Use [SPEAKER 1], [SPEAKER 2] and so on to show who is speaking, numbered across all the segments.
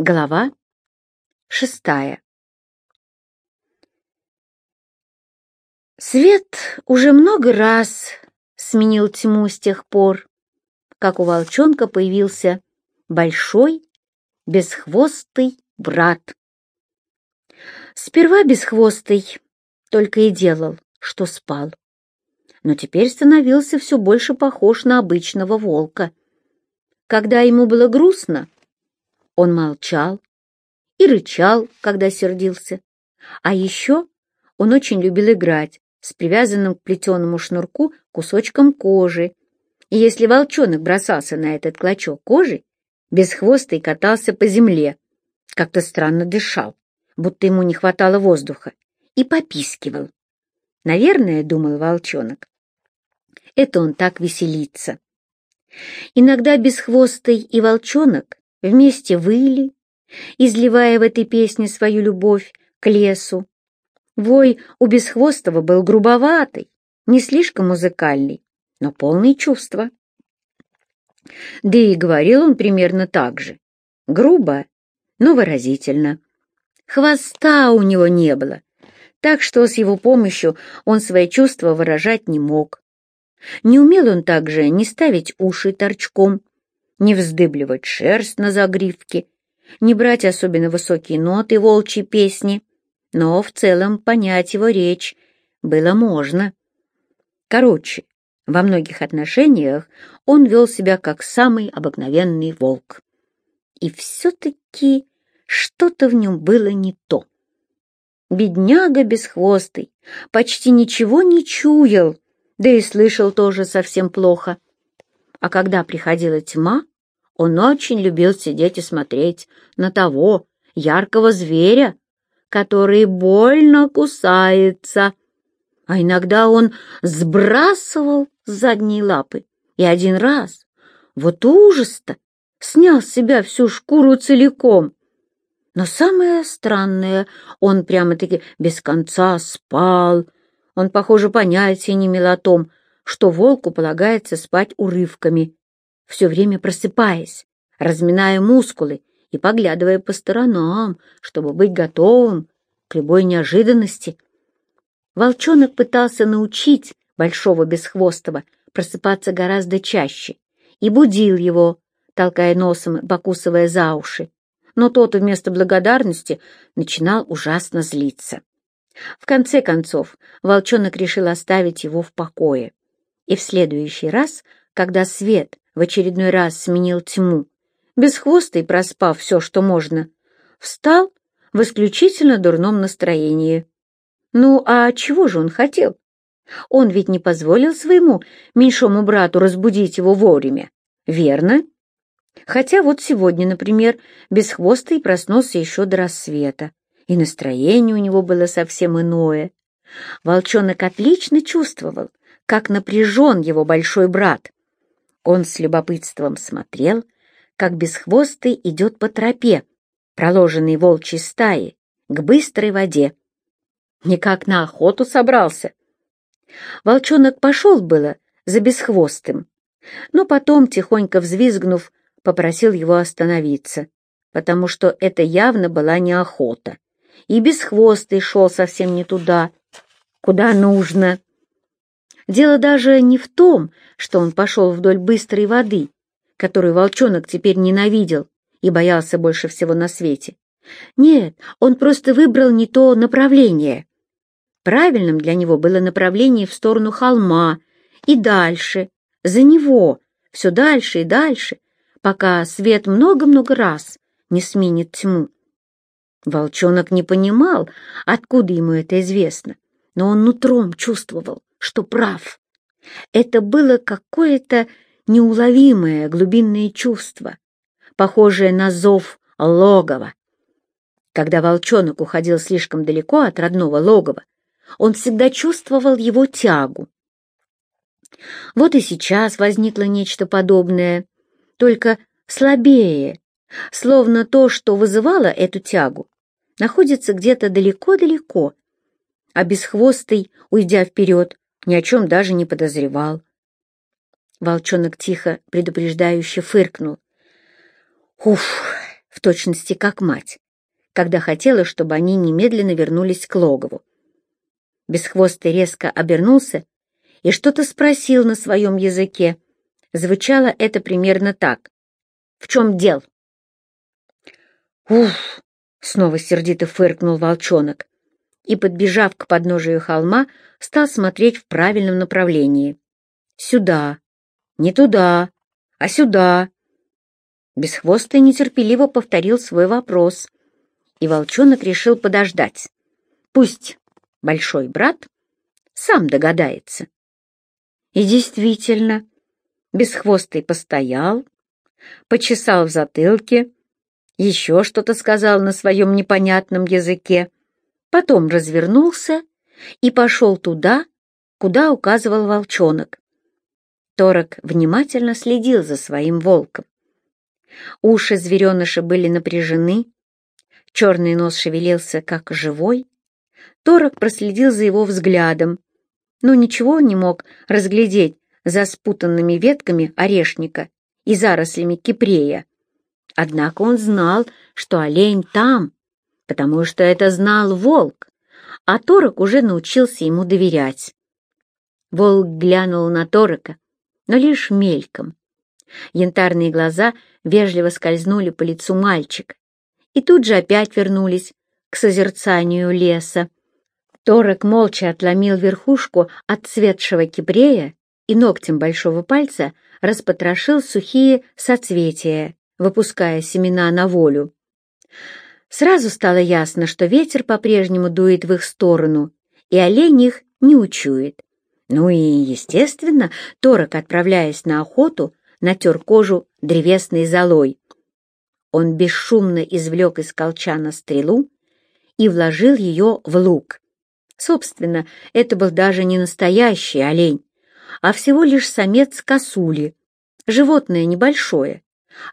[SPEAKER 1] Глава шестая Свет уже много раз сменил тьму с тех пор, как у волчонка появился большой, бесхвостый брат. Сперва бесхвостый только и делал, что спал, но теперь становился все больше похож на обычного волка. Когда ему было грустно, он молчал и рычал, когда сердился. А еще он очень любил играть с привязанным к плетеному шнурку кусочком кожи. И если волчонок бросался на этот клочок кожи, бесхвостый катался по земле, как-то странно дышал, будто ему не хватало воздуха, и попискивал. Наверное, думал волчонок, это он так веселится. Иногда бесхвостый и волчонок вместе выли, изливая в этой песне свою любовь к лесу. Вой у Бесхвостого был грубоватый, не слишком музыкальный, но полный чувства. Да и говорил он примерно так же. Грубо, но выразительно. Хвоста у него не было, так что с его помощью он свои чувства выражать не мог. Не умел он также не ставить уши торчком, не вздыбливать шерсть на загривке, не брать особенно высокие ноты волчьей песни, но в целом понять его речь было можно. Короче, во многих отношениях он вел себя как самый обыкновенный волк. И все-таки что-то в нем было не то. Бедняга бесхвостый почти ничего не чуял, да и слышал тоже совсем плохо. А когда приходила тьма, он очень любил сидеть и смотреть на того яркого зверя, который больно кусается. А иногда он сбрасывал задние лапы, и один раз, вот ужас-то, снял с себя всю шкуру целиком. Но самое странное, он прямо-таки без конца спал. Он, похоже, понятия не имел о том, что волку полагается спать урывками, все время просыпаясь, разминая мускулы и поглядывая по сторонам, чтобы быть готовым к любой неожиданности. Волчонок пытался научить Большого Бесхвостого просыпаться гораздо чаще и будил его, толкая носом и покусывая за уши, но тот вместо благодарности начинал ужасно злиться. В конце концов, волчонок решил оставить его в покое и в следующий раз, когда свет в очередной раз сменил тьму, бесхвостый, проспав все, что можно, встал в исключительно дурном настроении. Ну, а чего же он хотел? Он ведь не позволил своему меньшому брату разбудить его вовремя, верно? Хотя вот сегодня, например, бесхвостый проснулся еще до рассвета, и настроение у него было совсем иное. Волчонок отлично чувствовал, как напряжен его большой брат. Он с любопытством смотрел, как бесхвостый идет по тропе, проложенной волчьей стаи, к быстрой воде. Никак на охоту собрался. Волчонок пошел было за бесхвостым, но потом, тихонько взвизгнув, попросил его остановиться, потому что это явно была не охота, и бесхвостый шел совсем не туда, куда нужно. Дело даже не в том, что он пошел вдоль быстрой воды, которую волчонок теперь ненавидел и боялся больше всего на свете. Нет, он просто выбрал не то направление. Правильным для него было направление в сторону холма и дальше, за него, все дальше и дальше, пока свет много-много раз не сменит тьму. Волчонок не понимал, откуда ему это известно, но он нутром чувствовал, что прав. Это было какое-то неуловимое глубинное чувство, похожее на зов логова. Когда волчонок уходил слишком далеко от родного логова, он всегда чувствовал его тягу. Вот и сейчас возникло нечто подобное, только слабее, словно то, что вызывало эту тягу, находится где-то далеко-далеко, а бесхвостый, уйдя вперед, ни о чем даже не подозревал. Волчонок тихо, предупреждающе фыркнул. «Уф, в точности как мать, когда хотела, чтобы они немедленно вернулись к логову. Бесхвостый резко обернулся и что-то спросил на своем языке. Звучало это примерно так. «В чем дел?» «Уф!» — снова сердито фыркнул волчонок и, подбежав к подножию холма, стал смотреть в правильном направлении. «Сюда! Не туда, а сюда!» Бесхвостый нетерпеливо повторил свой вопрос, и волчонок решил подождать. Пусть большой брат сам догадается. И действительно, Бесхвостый постоял, почесал в затылке, еще что-то сказал на своем непонятном языке, потом развернулся и пошел туда, куда указывал волчонок. Торок внимательно следил за своим волком. Уши звереныша были напряжены, черный нос шевелился, как живой. Торок проследил за его взглядом, но ничего не мог разглядеть за спутанными ветками орешника и зарослями кипрея. Однако он знал, что олень там, потому что это знал волк, а Торок уже научился ему доверять. Волк глянул на Торока, но лишь мельком. Янтарные глаза вежливо скользнули по лицу мальчика и тут же опять вернулись к созерцанию леса. Торок молча отломил верхушку от цветшего кипрея и ногтем большого пальца распотрошил сухие соцветия, выпуская семена на волю. Сразу стало ясно, что ветер по-прежнему дует в их сторону, и олень их не учует. Ну и, естественно, Торок, отправляясь на охоту, натер кожу древесной золой. Он бесшумно извлек из колчана стрелу и вложил ее в лук. Собственно, это был даже не настоящий олень, а всего лишь самец косули, животное небольшое.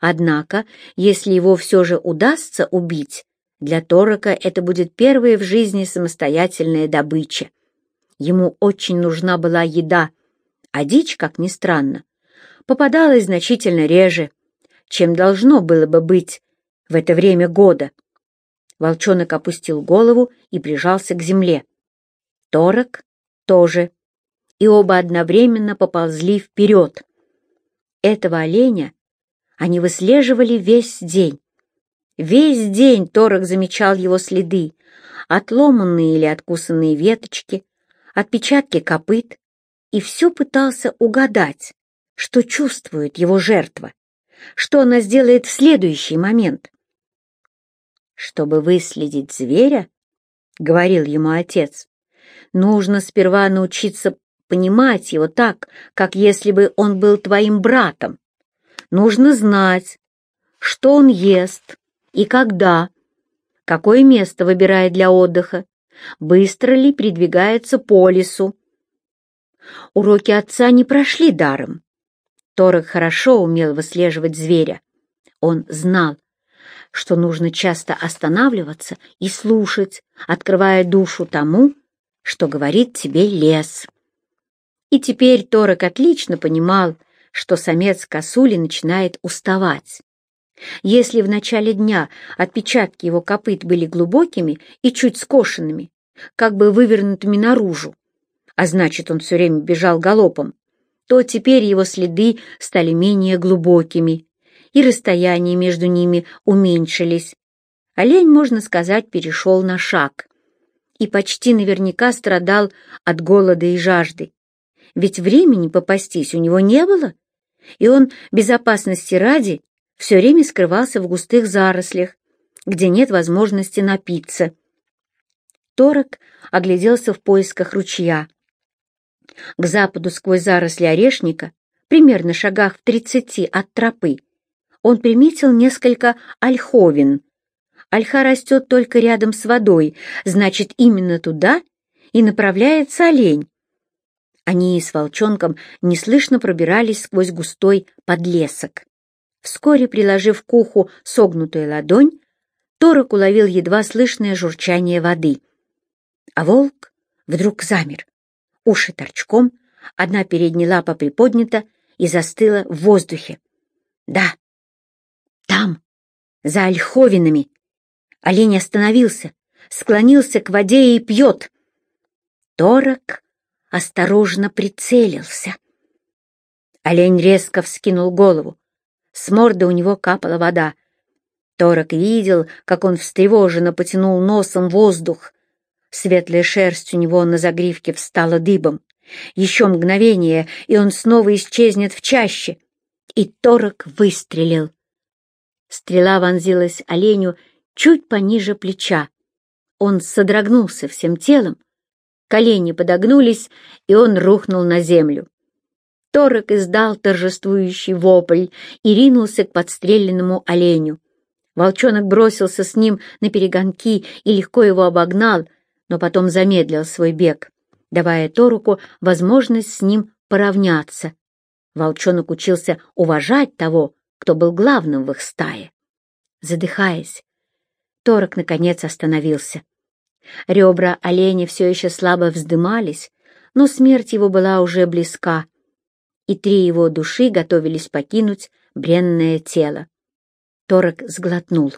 [SPEAKER 1] Однако, если его все же удастся убить, для Торока это будет первая в жизни самостоятельная добыча. Ему очень нужна была еда, а дичь, как ни странно, попадалась значительно реже, чем должно было бы быть в это время года. Волчонок опустил голову и прижался к земле. Торок тоже, и оба одновременно поползли вперед. Этого оленя они выслеживали весь день. Весь день Торок замечал его следы, отломанные или откусанные веточки, отпечатки копыт, и все пытался угадать, что чувствует его жертва, что она сделает в следующий момент. «Чтобы выследить зверя, — говорил ему отец, — нужно сперва научиться понимать его так, как если бы он был твоим братом. Нужно знать, что он ест и когда, какое место выбирает для отдыха, быстро ли передвигается по лесу. Уроки отца не прошли даром. Торок хорошо умел выслеживать зверя. Он знал, что нужно часто останавливаться и слушать, открывая душу тому, что говорит тебе лес. И теперь Торок отлично понимал, что самец косули начинает уставать. Если в начале дня отпечатки его копыт были глубокими и чуть скошенными, как бы вывернутыми наружу, а значит, он все время бежал галопом, то теперь его следы стали менее глубокими, и расстояния между ними уменьшились. Олень, можно сказать, перешел на шаг и почти наверняка страдал от голода и жажды. Ведь времени попастись у него не было, и он безопасности ради все время скрывался в густых зарослях, где нет возможности напиться. Торок огляделся в поисках ручья. К западу сквозь заросли орешника, примерно шагах в тридцати от тропы, он приметил несколько ольховин. Ольха растет только рядом с водой, значит, именно туда и направляется олень. Они с волчонком неслышно пробирались сквозь густой подлесок. Вскоре, приложив к уху согнутую ладонь, Торок уловил едва слышное журчание воды. А волк вдруг замер. Уши торчком, одна передняя лапа приподнята и застыла в воздухе. Да, там, за ольховинами. Олень остановился, склонился к воде и пьет. Торок осторожно прицелился. Олень резко вскинул голову. С морды у него капала вода. Торок видел, как он встревоженно потянул носом воздух. Светлая шерсть у него на загривке встала дыбом. Еще мгновение, и он снова исчезнет в чаще. И Торок выстрелил. Стрела вонзилась оленю чуть пониже плеча. Он содрогнулся всем телом, колени подогнулись, и он рухнул на землю. Торок издал торжествующий вопль и ринулся к подстреленному оленю. Волчонок бросился с ним на перегонки и легко его обогнал, но потом замедлил свой бег, давая Торуку возможность с ним поравняться. Волчонок учился уважать того, кто был главным в их стае. Задыхаясь, Торок, наконец, остановился. Ребра оленя все еще слабо вздымались, но смерть его была уже близка, и три его души готовились покинуть бренное тело. Торок сглотнул.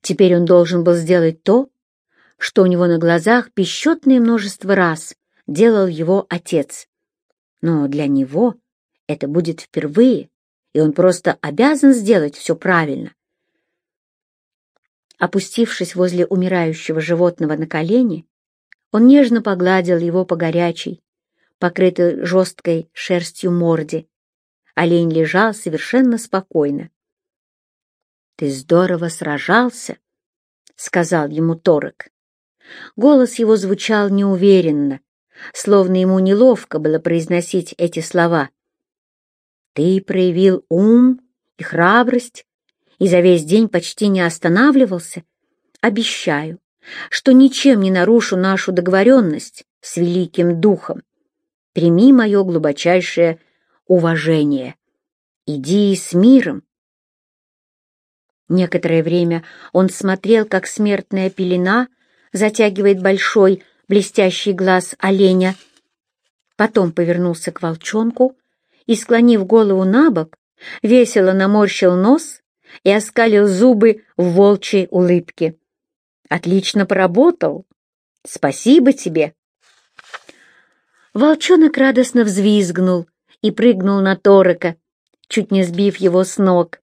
[SPEAKER 1] Теперь он должен был сделать то, что у него на глазах бесчетное множество раз делал его отец. Но для него это будет впервые, и он просто обязан сделать все правильно. Опустившись возле умирающего животного на колени, он нежно погладил его по горячей, покрытой жесткой шерстью морде. Олень лежал совершенно спокойно. «Ты здорово сражался», — сказал ему Торок. Голос его звучал неуверенно, словно ему неловко было произносить эти слова. «Ты проявил ум и храбрость и за весь день почти не останавливался. Обещаю, что ничем не нарушу нашу договоренность с Великим Духом. Прими мое глубочайшее уважение. Иди с миром. Некоторое время он смотрел, как смертная пелена затягивает большой блестящий глаз оленя. Потом повернулся к волчонку и, склонив голову на бок, весело наморщил нос и оскалил зубы в волчьей улыбке. «Отлично поработал! Спасибо тебе!» Волчонок радостно взвизгнул и прыгнул на Торока, чуть не сбив его с ног.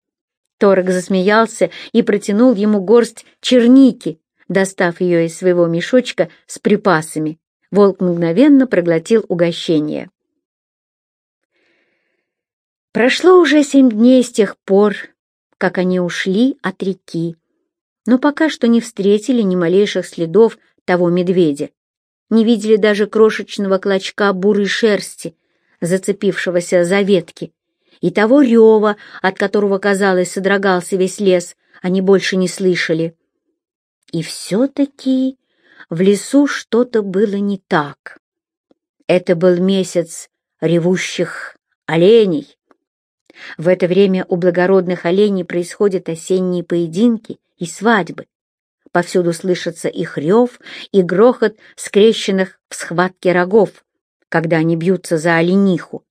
[SPEAKER 1] Торок засмеялся и протянул ему горсть черники, достав ее из своего мешочка с припасами. Волк мгновенно проглотил угощение. Прошло уже семь дней с тех пор, как они ушли от реки, но пока что не встретили ни малейших следов того медведя, не видели даже крошечного клочка бурой шерсти, зацепившегося за ветки, и того рева, от которого, казалось, содрогался весь лес, они больше не слышали. И все-таки в лесу что-то было не так. Это был месяц ревущих оленей. В это время у благородных оленей происходят осенние поединки и свадьбы. Повсюду слышится их рев и грохот скрещенных в схватке рогов, когда они бьются за олениху.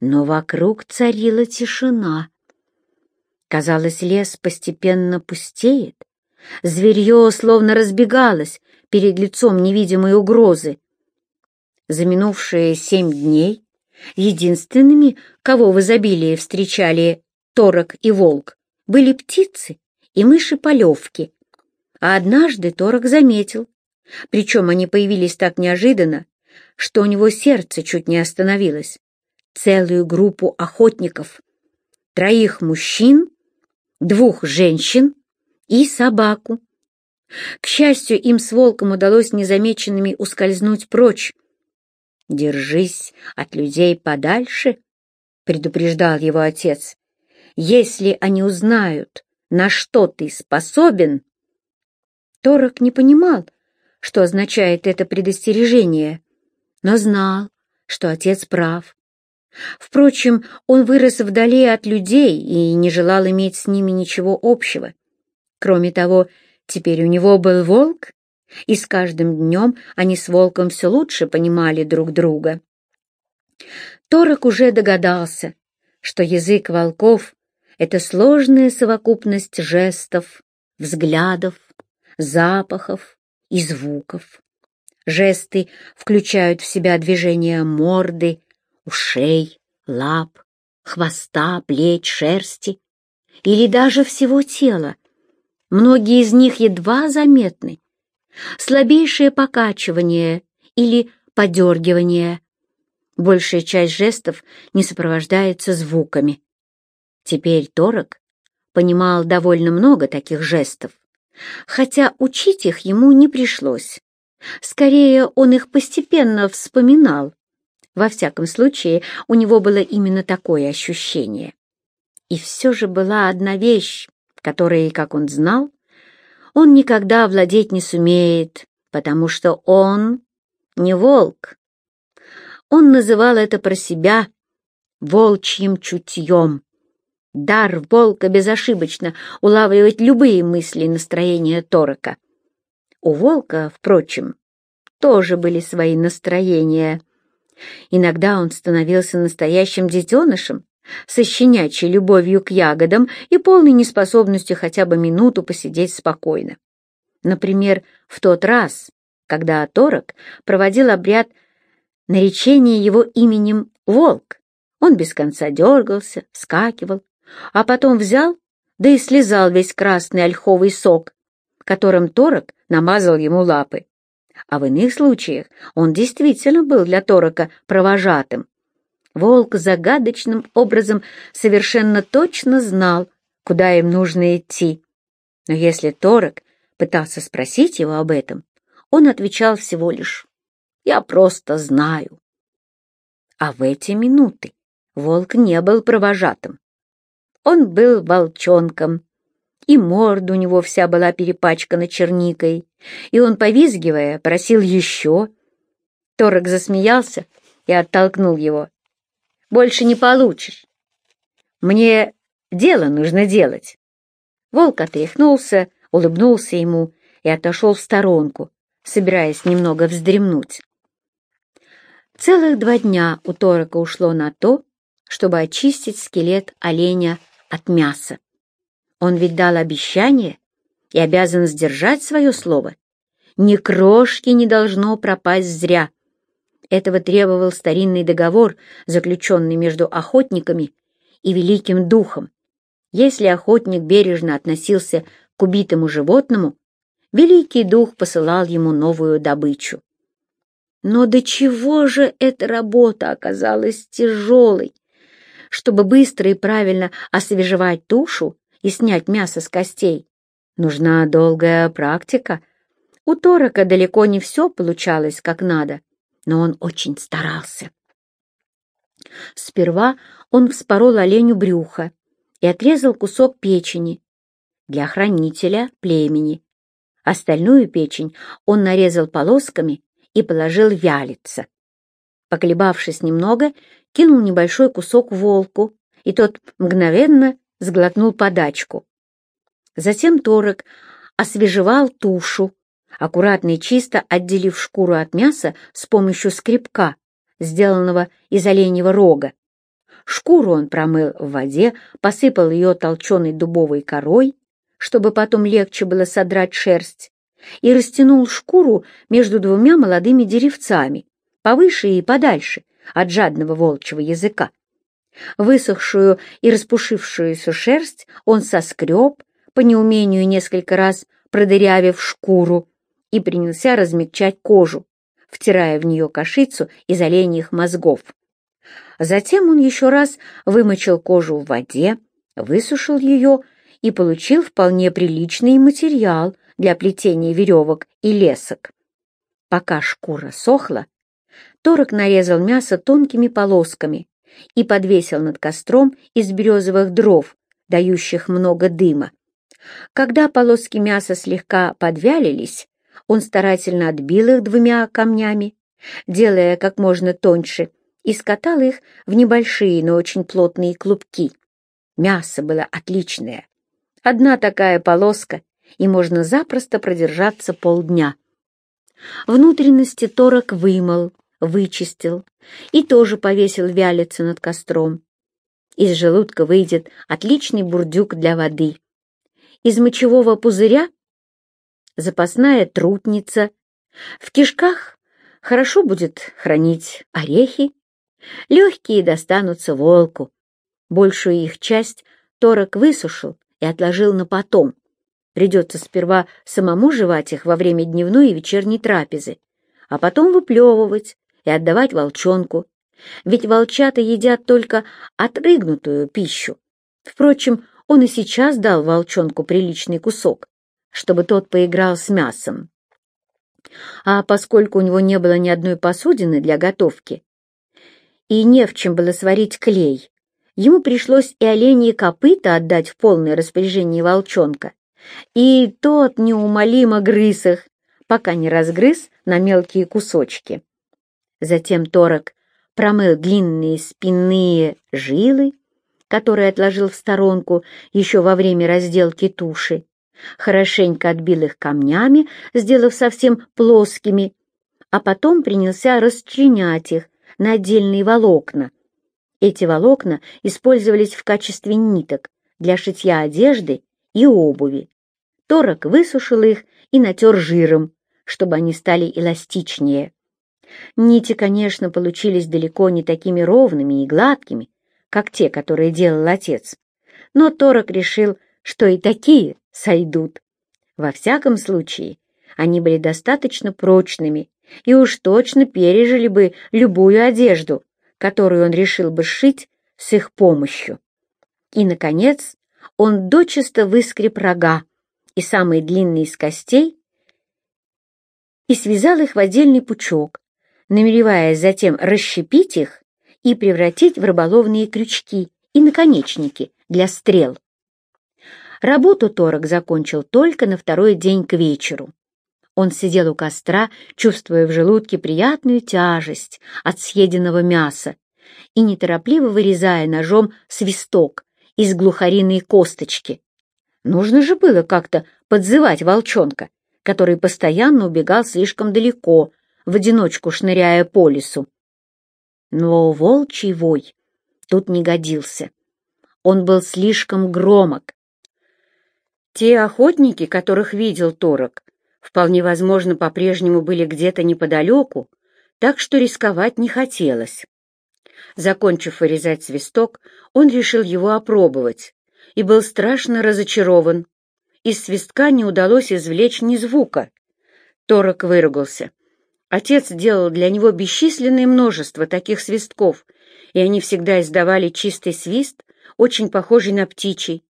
[SPEAKER 1] Но вокруг царила тишина. Казалось, лес постепенно пустеет. Зверье словно разбегалось перед лицом невидимой угрозы. За минувшие семь дней единственными, кого в изобилии встречали торок и волк, были птицы и мыши-полевки. А однажды торок заметил, причем они появились так неожиданно, что у него сердце чуть не остановилось целую группу охотников, троих мужчин, двух женщин и собаку. К счастью, им с волком удалось незамеченными ускользнуть прочь. «Держись от людей подальше», — предупреждал его отец. «Если они узнают, на что ты способен...» Торок не понимал, что означает это предостережение, но знал, что отец прав. Впрочем, он вырос вдали от людей и не желал иметь с ними ничего общего. Кроме того, теперь у него был волк, и с каждым днем они с волком все лучше понимали друг друга. Торок уже догадался, что язык волков это сложная совокупность жестов, взглядов, запахов и звуков. Жесты включают в себя движения морды, ушей, лап, хвоста, плеч, шерсти или даже всего тела. Многие из них едва заметны. Слабейшее покачивание или подергивание. Большая часть жестов не сопровождается звуками. Теперь Торок понимал довольно много таких жестов, хотя учить их ему не пришлось. Скорее, он их постепенно вспоминал. Во всяком случае, у него было именно такое ощущение. И все же была одна вещь, которой, как он знал, он никогда владеть не сумеет, потому что он не волк. Он называл это про себя волчьим чутьем. Дар волка безошибочно улавливать любые мысли и настроения Торока. У волка, впрочем, тоже были свои настроения. Иногда он становился настоящим детенышем, со щенячьей любовью к ягодам и полной неспособностью хотя бы минуту посидеть спокойно. Например, в тот раз, когда Торок проводил обряд наречения его именем Волк, он без конца дергался, скакивал, а потом взял, да и слезал весь красный ольховый сок, которым Торок намазал ему лапы. А в иных случаях он действительно был для Торока провожатым. Волк загадочным образом совершенно точно знал, куда им нужно идти. Но если Торок пытался спросить его об этом, он отвечал всего лишь «Я просто знаю». А в эти минуты волк не был провожатым. Он был волчонком, и морда у него вся была перепачкана черникой, и он, повизгивая, просил еще. Торок засмеялся и оттолкнул его. «Больше не получишь. Мне дело нужно делать». Волк отряхнулся, улыбнулся ему и отошел в сторонку, собираясь немного вздремнуть. Целых два дня у Торока ушло на то, чтобы очистить скелет оленя от мяса. Он ведь дал обещание и обязан сдержать свое слово. Ни крошки не должно пропасть зря. Этого требовал старинный договор, заключенный между охотниками и великим духом. Если охотник бережно относился к убитому животному, великий дух посылал ему новую добычу. Но до чего же эта работа оказалась тяжелой? Чтобы быстро и правильно освежевать тушу и снять мясо с костей, нужна долгая практика. У Торока далеко не все получалось как надо, но он очень старался. Сперва он вспорол оленю брюхо и отрезал кусок печени для хранителя племени. Остальную печень он нарезал полосками и положил вялиться. Поколебавшись немного, кинул небольшой кусок волку, и тот мгновенно сглотнул подачку. Затем Торок освежевал тушу, аккуратно и чисто отделив шкуру от мяса с помощью скребка, сделанного из оленьего рога. Шкуру он промыл в воде, посыпал ее толченой дубовой корой, чтобы потом легче было содрать шерсть, и растянул шкуру между двумя молодыми деревцами, повыше и подальше от жадного волчьего языка. Высохшую и распушившуюся шерсть он соскреб, по неумению несколько раз продырявив шкуру, и принялся размягчать кожу, втирая в нее кашицу из оленьих мозгов. Затем он еще раз вымочил кожу в воде, высушил ее и получил вполне приличный материал для плетения веревок и лесок. Пока шкура сохла, Торок нарезал мясо тонкими полосками и подвесил над костром из березовых дров, дающих много дыма. Когда полоски мяса слегка подвялились, он старательно отбил их двумя камнями, делая как можно тоньше, и скатал их в небольшие, но очень плотные клубки. Мясо было отличное. Одна такая полоска, и можно запросто продержаться полдня. Внутренности торок вымыл, вычистил и тоже повесил вялиться над костром. Из желудка выйдет отличный бурдюк для воды. Из мочевого пузыря — запасная трутница. В кишках хорошо будет хранить орехи. Легкие достанутся волку. Большую их часть Торок высушил и отложил на потом. Придется сперва самому жевать их во время дневной и вечерней трапезы, а потом выплевывать и отдавать волчонку. Ведь волчата едят только отрыгнутую пищу. Впрочем, он и сейчас дал волчонку приличный кусок, чтобы тот поиграл с мясом. А поскольку у него не было ни одной посудины для готовки и не в чем было сварить клей, ему пришлось и оленьи копыта отдать в полное распоряжение волчонка, и тот неумолимо грыз их, пока не разгрыз на мелкие кусочки. Затем Торок промыл длинные спинные жилы, которые отложил в сторонку еще во время разделки туши, хорошенько отбил их камнями, сделав совсем плоскими, а потом принялся расчленять их на отдельные волокна. Эти волокна использовались в качестве ниток для шитья одежды и обуви. Торок высушил их и натер жиром, чтобы они стали эластичнее. Нити, конечно, получились далеко не такими ровными и гладкими, как те, которые делал отец, но Торок решил, что и такие сойдут. Во всяком случае, они были достаточно прочными и уж точно пережили бы любую одежду, которую он решил бы сшить с их помощью. И, наконец, он дочисто выскреб рога и самые длинные из костей и связал их в отдельный пучок, намереваясь затем расщепить их и превратить в рыболовные крючки и наконечники для стрел. Работу Торок закончил только на второй день к вечеру. Он сидел у костра, чувствуя в желудке приятную тяжесть от съеденного мяса и неторопливо вырезая ножом свисток из глухариной косточки. Нужно же было как-то подзывать волчонка, который постоянно убегал слишком далеко, в одиночку шныряя по лесу. Но волчий вой тут не годился. Он был слишком громок. Те охотники, которых видел Торок, вполне возможно, по-прежнему были где-то неподалеку, так что рисковать не хотелось. Закончив вырезать свисток, он решил его опробовать и был страшно разочарован. Из свистка не удалось извлечь ни звука. Торок выругался. Отец делал для него бесчисленное множество таких свистков, и они всегда издавали чистый свист, очень похожий на птичий.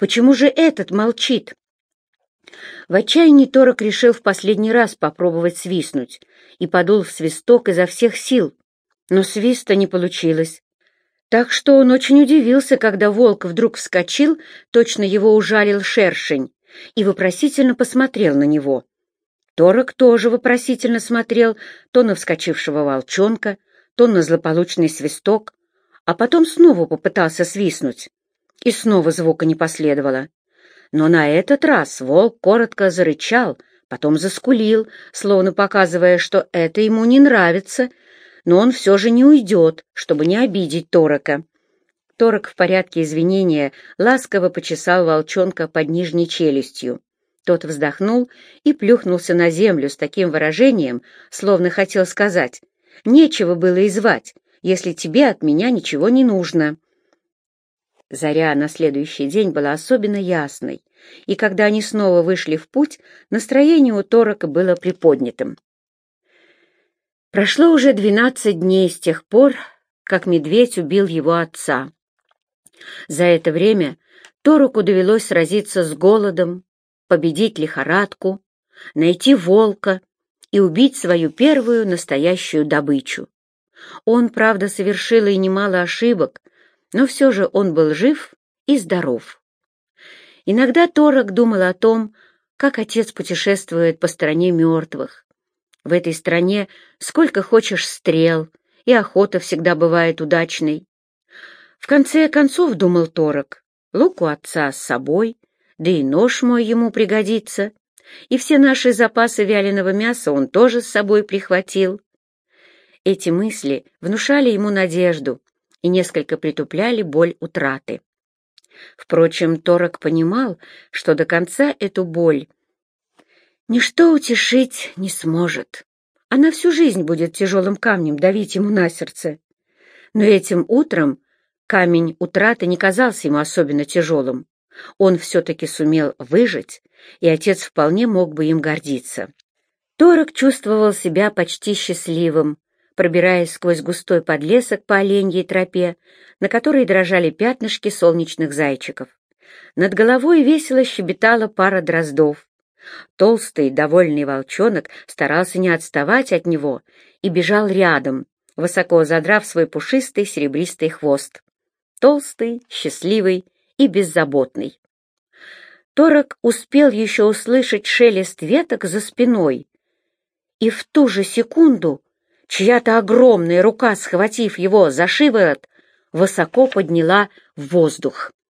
[SPEAKER 1] Почему же этот молчит? В отчаянии Торок решил в последний раз попробовать свистнуть и подул в свисток изо всех сил, но свиста не получилось. Так что он очень удивился, когда волк вдруг вскочил, точно его ужалил шершень, и вопросительно посмотрел на него. Торок тоже вопросительно смотрел то на вскочившего волчонка, то на злополучный свисток, а потом снова попытался свистнуть. И снова звука не последовало. Но на этот раз волк коротко зарычал, потом заскулил, словно показывая, что это ему не нравится, но он все же не уйдет, чтобы не обидеть Торока. Торок в порядке извинения ласково почесал волчонка под нижней челюстью. Тот вздохнул и плюхнулся на землю с таким выражением, словно хотел сказать, «Нечего было и звать, если тебе от меня ничего не нужно». Заря на следующий день была особенно ясной, и когда они снова вышли в путь, настроение у Торока было приподнятым. Прошло уже двенадцать дней с тех пор, как медведь убил его отца. За это время Тороку довелось сразиться с голодом, победить лихорадку, найти волка и убить свою первую настоящую добычу. Он, правда, совершил и немало ошибок, но все же он был жив и здоров. Иногда Торок думал о том, как отец путешествует по стране мертвых. В этой стране сколько хочешь стрел, и охота всегда бывает удачной. В конце концов, думал Торок, лук у отца с собой, да и нож мой ему пригодится, и все наши запасы вяленого мяса он тоже с собой прихватил. Эти мысли внушали ему надежду, и несколько притупляли боль утраты. Впрочем, Торок понимал, что до конца эту боль ничто утешить не сможет. Она всю жизнь будет тяжелым камнем давить ему на сердце. Но этим утром камень утраты не казался ему особенно тяжелым. Он все-таки сумел выжить, и отец вполне мог бы им гордиться. Торок чувствовал себя почти счастливым, пробираясь сквозь густой подлесок по оленьей тропе, на которой дрожали пятнышки солнечных зайчиков. Над головой весело щебетала пара дроздов. Толстый, довольный волчонок старался не отставать от него и бежал рядом, высоко задрав свой пушистый серебристый хвост. Толстый, счастливый и беззаботный. Торок успел еще услышать шелест веток за спиной, и в ту же секунду чья-то огромная рука, схватив его за шиворот, высоко подняла в воздух.